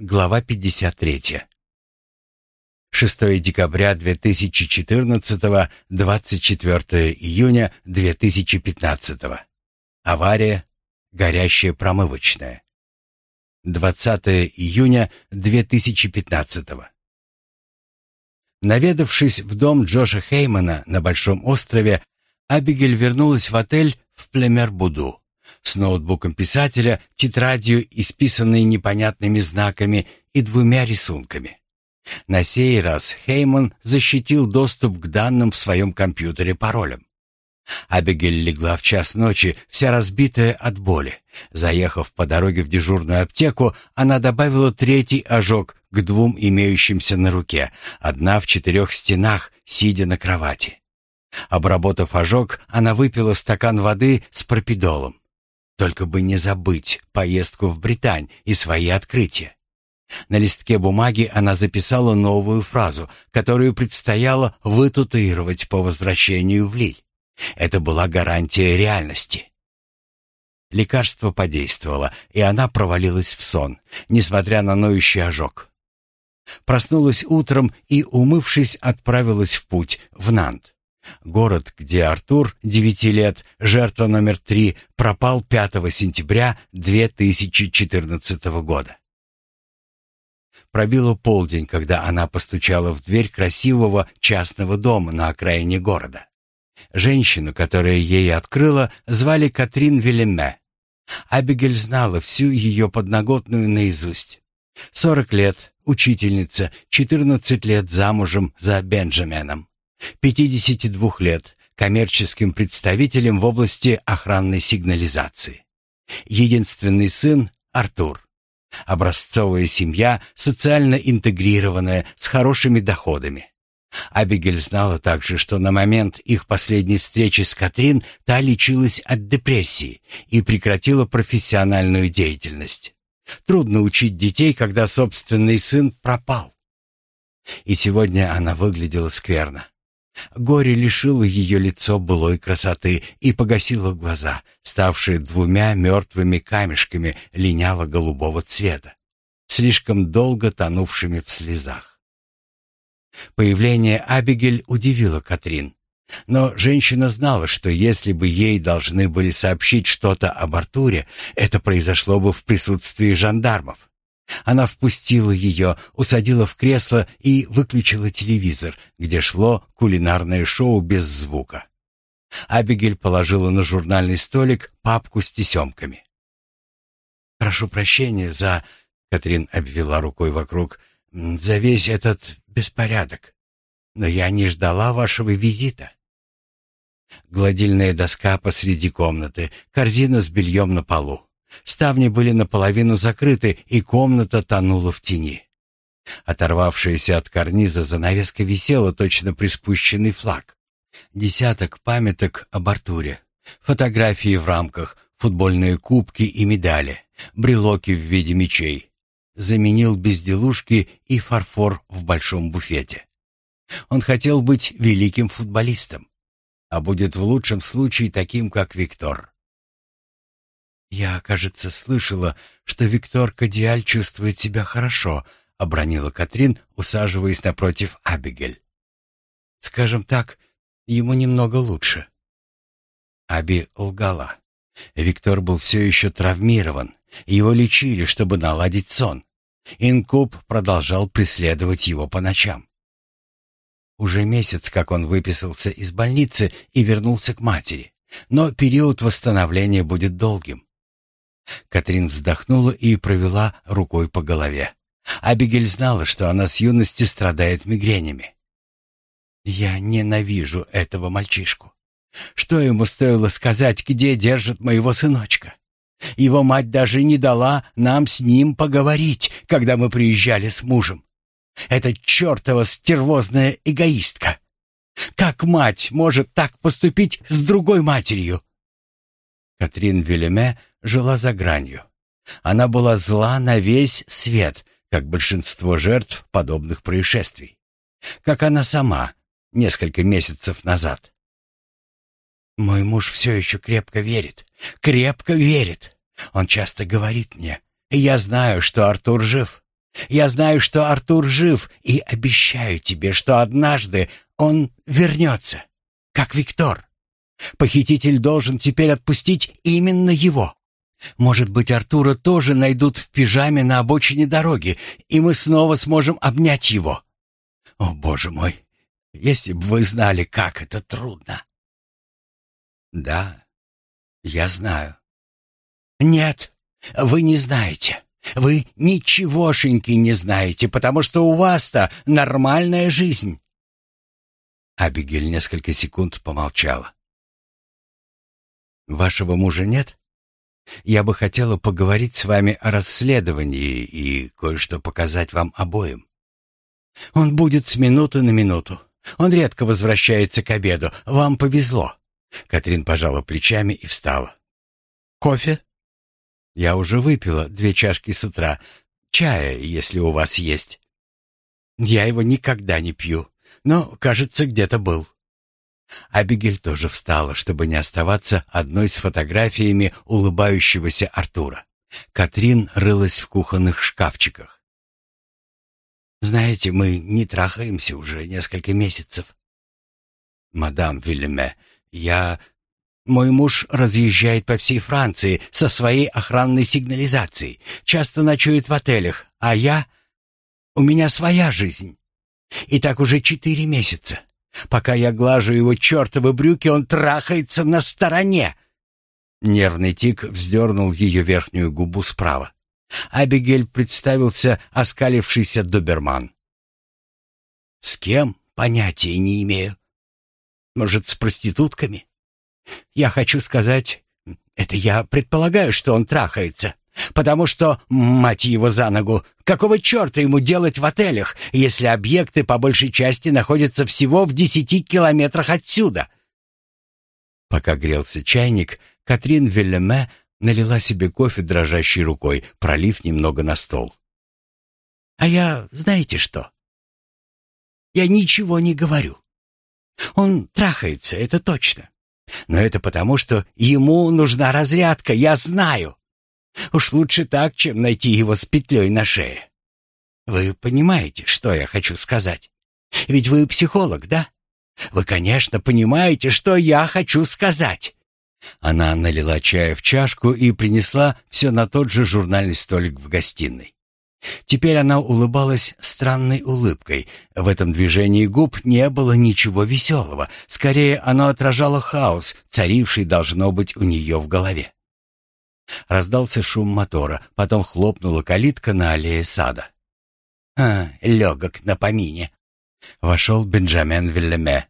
Глава 53. 6 декабря 2014, 24 июня 2015. Авария. Горящая промывочная. 20 июня 2015. Наведавшись в дом Джоша Хеймана на Большом острове, Абигель вернулась в отель в Племер-Буду с ноутбуком писателя, тетрадью, исписанной непонятными знаками и двумя рисунками. На сей раз Хейман защитил доступ к данным в своем компьютере паролем. Абигель легла в час ночи, вся разбитая от боли. Заехав по дороге в дежурную аптеку, она добавила третий ожог к двум имеющимся на руке, одна в четырех стенах, сидя на кровати. Обработав ожог, она выпила стакан воды с пропидолом. Только бы не забыть поездку в Британь и свои открытия. На листке бумаги она записала новую фразу, которую предстояло вытатуировать по возвращению в Лиль. Это была гарантия реальности. Лекарство подействовало, и она провалилась в сон, несмотря на ноющий ожог. Проснулась утром и, умывшись, отправилась в путь, в Нант. Город, где Артур, девяти лет, жертва номер три, пропал 5 сентября 2014 года. Пробило полдень, когда она постучала в дверь красивого частного дома на окраине города. Женщину, которая ей открыла, звали Катрин Велеме. Абигель знала всю ее подноготную наизусть. Сорок лет, учительница, четырнадцать лет замужем за Бенджаменом. 52 лет, коммерческим представителем в области охранной сигнализации. Единственный сын Артур. Образцовая семья, социально интегрированная, с хорошими доходами. Абигель знала также, что на момент их последней встречи с Катрин та лечилась от депрессии и прекратила профессиональную деятельность. Трудно учить детей, когда собственный сын пропал. И сегодня она выглядела скверно. Горе лишило ее лицо былой красоты и погасило глаза, ставшие двумя мертвыми камешками линяло-голубого цвета, слишком долго тонувшими в слезах. Появление Абигель удивило Катрин. Но женщина знала, что если бы ей должны были сообщить что-то об Артуре, это произошло бы в присутствии жандармов. Она впустила ее, усадила в кресло и выключила телевизор, где шло кулинарное шоу без звука. Абигель положила на журнальный столик папку с тесемками. «Прошу прощения за...» — Катрин обвела рукой вокруг. «За весь этот беспорядок. Но я не ждала вашего визита». Гладильная доска посреди комнаты, корзина с бельем на полу. Ставни были наполовину закрыты, и комната тонула в тени. Оторвавшаяся от карниза занавеска висела точно приспущенный флаг. Десяток памяток об Артуре. Фотографии в рамках, футбольные кубки и медали, брелоки в виде мечей. Заменил безделушки и фарфор в большом буфете. Он хотел быть великим футболистом, а будет в лучшем случае таким, как Виктор. «Я, кажется, слышала, что Виктор Кадиаль чувствует себя хорошо», — обронила Катрин, усаживаясь напротив Абигель. «Скажем так, ему немного лучше». Аби лгала. Виктор был все еще травмирован. Его лечили, чтобы наладить сон. Инкуб продолжал преследовать его по ночам. Уже месяц, как он выписался из больницы и вернулся к матери. Но период восстановления будет долгим. Катрин вздохнула и провела рукой по голове. Абигель знала, что она с юности страдает мигренями. «Я ненавижу этого мальчишку. Что ему стоило сказать, где держит моего сыночка? Его мать даже не дала нам с ним поговорить, когда мы приезжали с мужем. Это чертова стервозная эгоистка. Как мать может так поступить с другой матерью?» Катрин Велеме жила за гранью. Она была зла на весь свет, как большинство жертв подобных происшествий. Как она сама несколько месяцев назад. «Мой муж все еще крепко верит, крепко верит. Он часто говорит мне, я знаю, что Артур жив. Я знаю, что Артур жив, и обещаю тебе, что однажды он вернется, как Виктор. Похититель должен теперь отпустить именно его. Может быть, Артура тоже найдут в пижаме на обочине дороги, и мы снова сможем обнять его. О, боже мой, если бы вы знали, как это трудно. Да, я знаю. Нет, вы не знаете. Вы ничегошеньки не знаете, потому что у вас-то нормальная жизнь. Абигель несколько секунд помолчала. Вашего мужа нет? Я бы хотела поговорить с вами о расследовании и кое-что показать вам обоим. Он будет с минуты на минуту. Он редко возвращается к обеду. Вам повезло. Катрин пожала плечами и встала. Кофе? Я уже выпила две чашки с утра. Чая, если у вас есть. Я его никогда не пью, но, кажется, где-то был. Абигель тоже встала, чтобы не оставаться одной с фотографиями улыбающегося Артура. Катрин рылась в кухонных шкафчиках. «Знаете, мы не трахаемся уже несколько месяцев». «Мадам Вильме, я мой муж разъезжает по всей Франции со своей охранной сигнализацией, часто ночует в отелях, а я... У меня своя жизнь. И так уже четыре месяца. Пока я глажу его чертовы брюки, он трахается на стороне. Нервный тик вздернул ее верхнюю губу справа. Абигель представился оскалившийся доберман. «С кем? Понятия не имею. Может, с проститутками?» Я хочу сказать, это я предполагаю, что он трахается. Потому что, мать его за ногу, какого черта ему делать в отелях, если объекты по большей части находятся всего в десяти километрах отсюда? Пока грелся чайник, Катрин Вильяме налила себе кофе дрожащей рукой, пролив немного на стол. «А я, знаете что? Я ничего не говорю. Он трахается, это точно. Но это потому, что ему нужна разрядка, я знаю. Уж лучше так, чем найти его с петлей на шее. Вы понимаете, что я хочу сказать? Ведь вы психолог, да? Вы, конечно, понимаете, что я хочу сказать. Она налила чая в чашку и принесла все на тот же журнальный столик в гостиной. Теперь она улыбалась странной улыбкой. В этом движении губ не было ничего веселого. Скорее, оно отражало хаос, царивший, должно быть, у нее в голове. Раздался шум мотора, потом хлопнула калитка на аллее сада. «А, легок на помине!» Вошел Бенджамен Вильяме.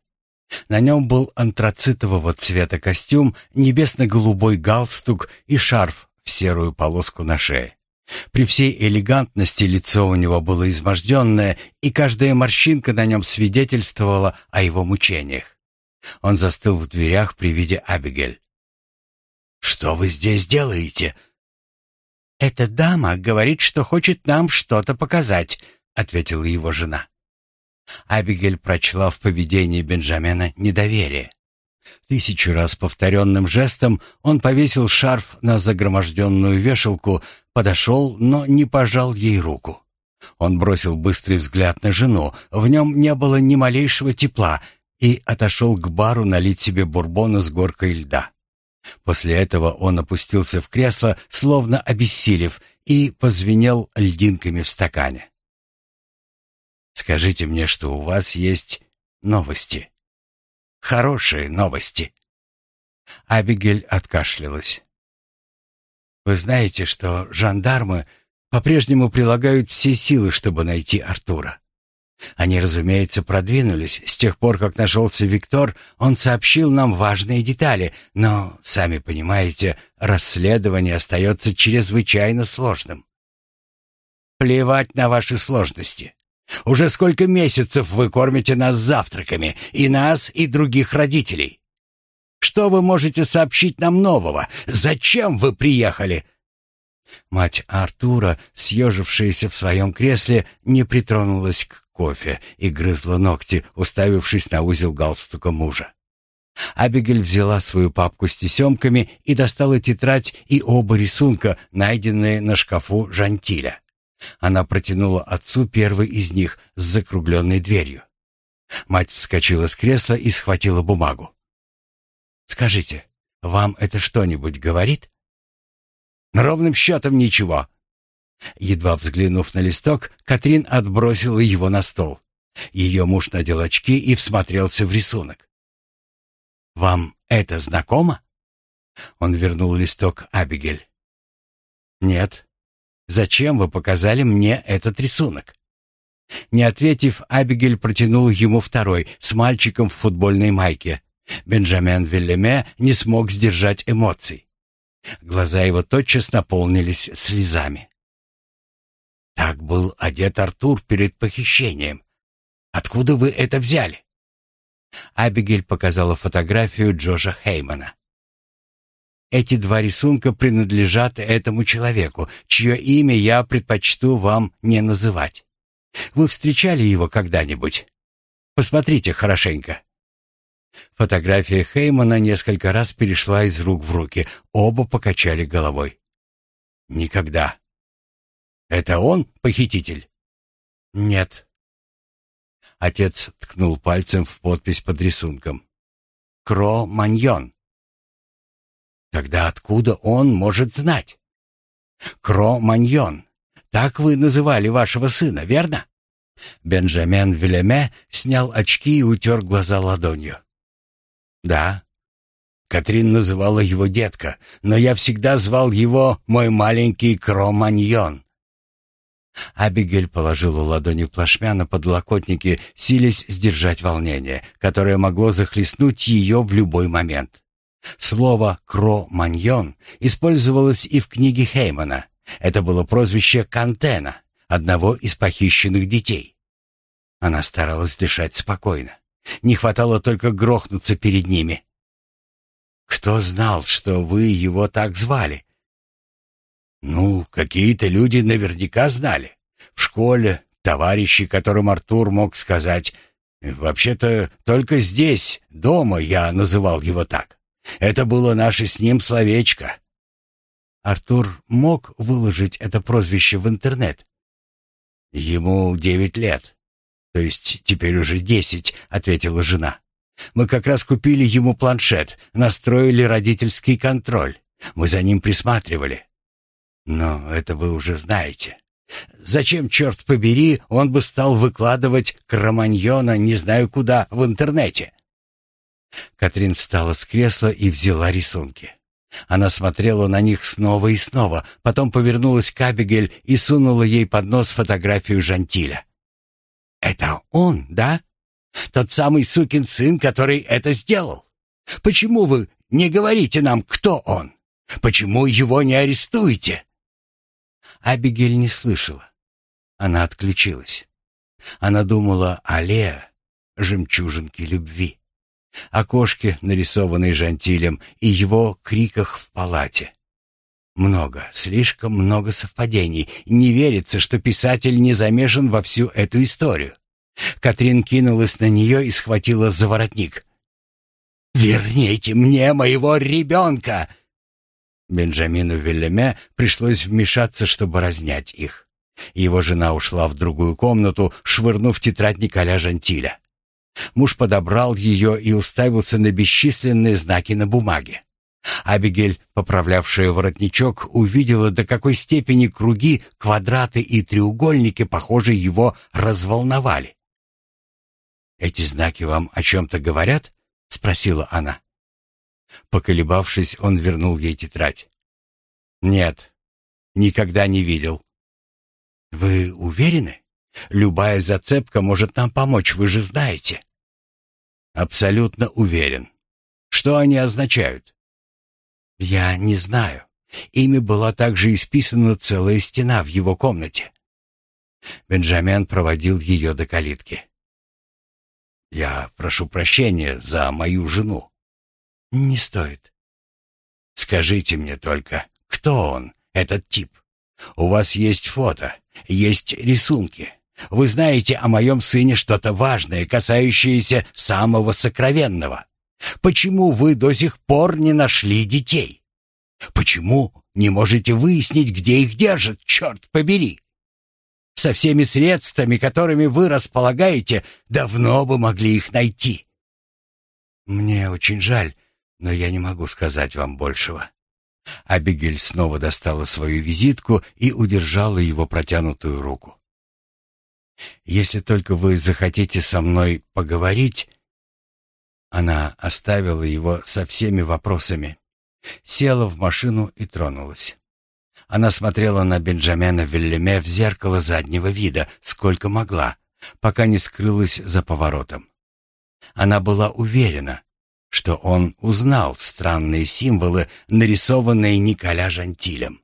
На нем был антрацитового цвета костюм, небесно-голубой галстук и шарф в серую полоску на шее. При всей элегантности лицо у него было изможденное, и каждая морщинка на нем свидетельствовала о его мучениях. Он застыл в дверях при виде Абигель. «Что вы здесь делаете?» «Эта дама говорит, что хочет нам что-то показать», — ответила его жена. Абигель прочла в поведении Бенджамина недоверие. Тысячу раз повторенным жестом он повесил шарф на загроможденную вешалку, подошел, но не пожал ей руку. Он бросил быстрый взгляд на жену, в нем не было ни малейшего тепла, и отошел к бару налить себе бурбона с горкой льда. После этого он опустился в кресло, словно обессилев, и позвенел льдинками в стакане. «Скажите мне, что у вас есть новости. Хорошие новости». Абигель откашлялась. Вы знаете, что жандармы по-прежнему прилагают все силы, чтобы найти Артура. Они, разумеется, продвинулись. С тех пор, как нашелся Виктор, он сообщил нам важные детали, но, сами понимаете, расследование остается чрезвычайно сложным. Плевать на ваши сложности. Уже сколько месяцев вы кормите нас завтраками, и нас, и других родителей. Что вы можете сообщить нам нового? Зачем вы приехали?» Мать Артура, съежившаяся в своем кресле, не притронулась к кофе и грызла ногти, уставившись на узел галстука мужа. Абигель взяла свою папку с тесемками и достала тетрадь и оба рисунка, найденные на шкафу Жантиля. Она протянула отцу первый из них с закругленной дверью. Мать вскочила с кресла и схватила бумагу. «Скажите, вам это что-нибудь говорит?» «Ровным счетом ничего». Едва взглянув на листок, Катрин отбросила его на стол. Ее муж надел очки и всмотрелся в рисунок. «Вам это знакомо?» Он вернул листок Абигель. «Нет. Зачем вы показали мне этот рисунок?» Не ответив, Абигель протянул ему второй, с мальчиком в футбольной майке. Бенджамен Виллеме не смог сдержать эмоций. Глаза его тотчас наполнились слезами. «Так был одет Артур перед похищением. Откуда вы это взяли?» Абигель показала фотографию Джоша Хеймана. Эти два рисунка принадлежат этому человеку, чье имя я предпочту вам не называть. Вы встречали его когда-нибудь? Посмотрите хорошенько. Фотография Хеймана несколько раз перешла из рук в руки. Оба покачали головой. Никогда. Это он похититель? Нет. Отец ткнул пальцем в подпись под рисунком. Кро Маньон. Тогда откуда он может знать? Кро Маньон. Так вы называли вашего сына, верно? Бенджамен Вилеме снял очки и утер глаза ладонью. Да. Катрин называла его детка, но я всегда звал его мой маленький Кроманьон. Абигель положила ладони плашмя на подлокотники, силясь сдержать волнение, которое могло захлестнуть ее в любой момент. Слово «кро-маньон» использовалось и в книге Хеймана. Это было прозвище Кантена, одного из похищенных детей. Она старалась дышать спокойно. Не хватало только грохнуться перед ними. «Кто знал, что вы его так звали?» «Ну, какие-то люди наверняка знали. В школе товарищи, которым Артур мог сказать, «Вообще-то только здесь, дома, я называл его так. Это было наше с ним словечко». Артур мог выложить это прозвище в интернет? Ему девять лет. То есть теперь уже десять, ответила жена. Мы как раз купили ему планшет, настроили родительский контроль. Мы за ним присматривали. Но это вы уже знаете. Зачем, черт побери, он бы стал выкладывать Кроманьона не знаю куда в интернете? Катрин встала с кресла и взяла рисунки. Она смотрела на них снова и снова, потом повернулась к Абигель и сунула ей под нос фотографию Жантиля. «Это он, да? Тот самый сукин сын, который это сделал? Почему вы не говорите нам, кто он? Почему его не арестуете?» Абигель не слышала. Она отключилась. Она думала о Лео, жемчужинке любви о кошке, нарисованной Жантилем, и его криках в палате. Много, слишком много совпадений. Не верится, что писатель не замешан во всю эту историю. Катрин кинулась на нее и схватила за воротник. «Верните мне моего ребенка!» Бенджамину Вильяме пришлось вмешаться, чтобы разнять их. Его жена ушла в другую комнату, швырнув тетрадь Николя Жантиля. Муж подобрал ее и уставился на бесчисленные знаки на бумаге. Абигель, поправлявшая воротничок, увидела, до какой степени круги, квадраты и треугольники, похоже, его разволновали. «Эти знаки вам о чем-то говорят?» — спросила она. Поколебавшись, он вернул ей тетрадь. «Нет, никогда не видел». «Вы уверены?» Любая зацепка может нам помочь, вы же знаете. Абсолютно уверен. Что они означают? Я не знаю. Ими была также исписана целая стена в его комнате. Бенджамин проводил ее до калитки. Я прошу прощения за мою жену. Не стоит. Скажите мне только, кто он, этот тип? У вас есть фото, есть рисунки. Вы знаете о моем сыне что-то важное, касающееся самого сокровенного. Почему вы до сих пор не нашли детей? Почему не можете выяснить, где их держат, черт побери? Со всеми средствами, которыми вы располагаете, давно бы могли их найти. Мне очень жаль, но я не могу сказать вам большего. Абигель снова достала свою визитку и удержала его протянутую руку. Если только вы захотите со мной поговорить, она оставила его со всеми вопросами, села в машину и тронулась. Она смотрела на Бенджамина Вильяме в зеркало заднего вида, сколько могла, пока не скрылась за поворотом. Она была уверена, что он узнал странные символы, нарисованные Николя Жантилем.